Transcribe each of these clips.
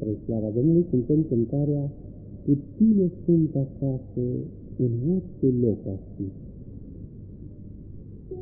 Spre slava Domnului cântăm cântarea Cu tine sunt acasă în orice loc aș fi. Cu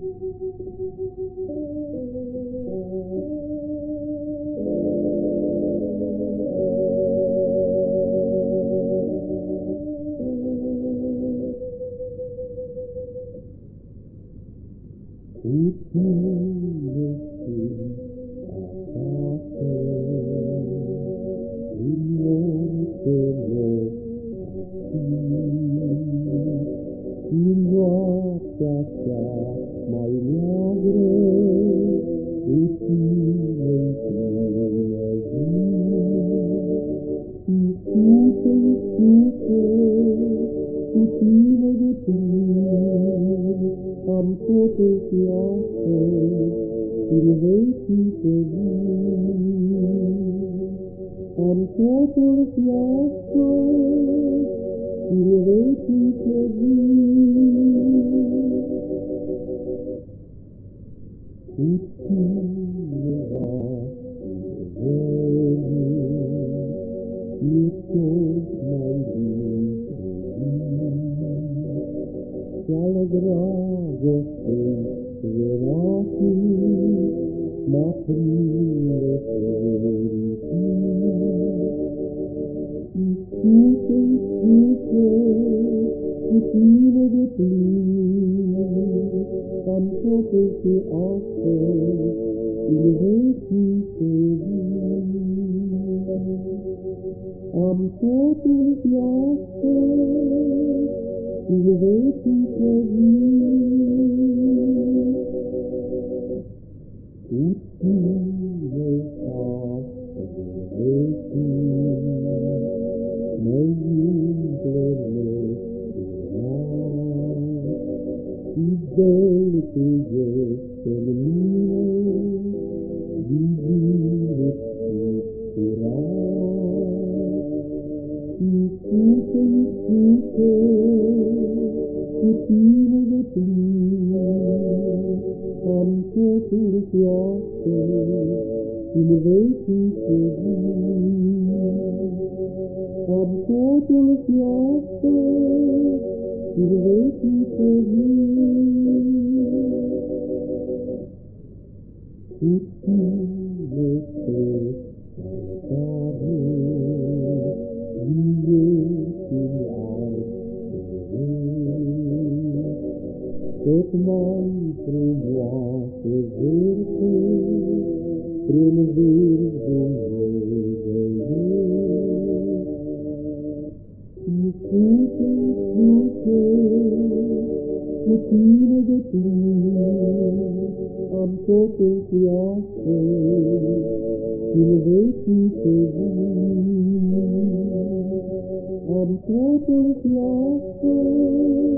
noaptea cea mai neagră cu tine întâlnă Iisuse, Iisuse, cu tine de plin, am totul și astăzi, în vecii pe Am totul și astăzi, în vecii pe e tot mai bine. Și-al dragostei veracii m-a prinde fericit. Iisuse, Iisuse, cu tine de plin, am totul și astăzi, în vecii pe Am totum piace, Iubetum te vi. Tutti le tasse veti, Nei umbre le sera, I deli tu gestem mio, Vivi plin, am totul și astăzi, în vecii pe Am totul și astăzi, în vecii pe Cu tine pe tot mai frumoase vârte, prin vârf Dumnezeu. Iisuse, Iisuse, cu tine de plin, am totul și astăzi, în vecii pe Am totul și astăzi, în vecii pe Cu tine sunt fericite, tot noi și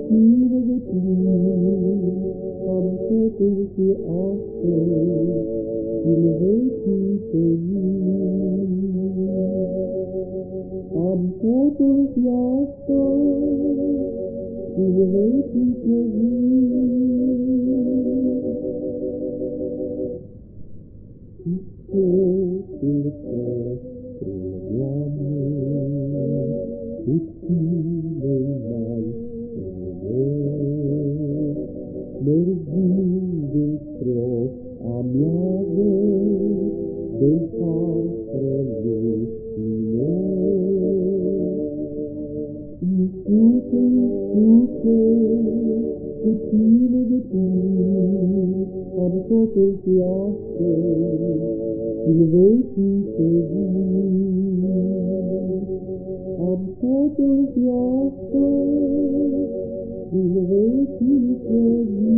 cu tine de plin, am totul și astăzi, în vecii pe Am totul și astăzi, în vecii pe Iisusul păstru, Doamne, cu tine gândul spre a mea de far spre lume. Iisuse, Iisuse, cu tine de tine am totul și astăzi și vecii te vin. Am totul și și vecii te vin.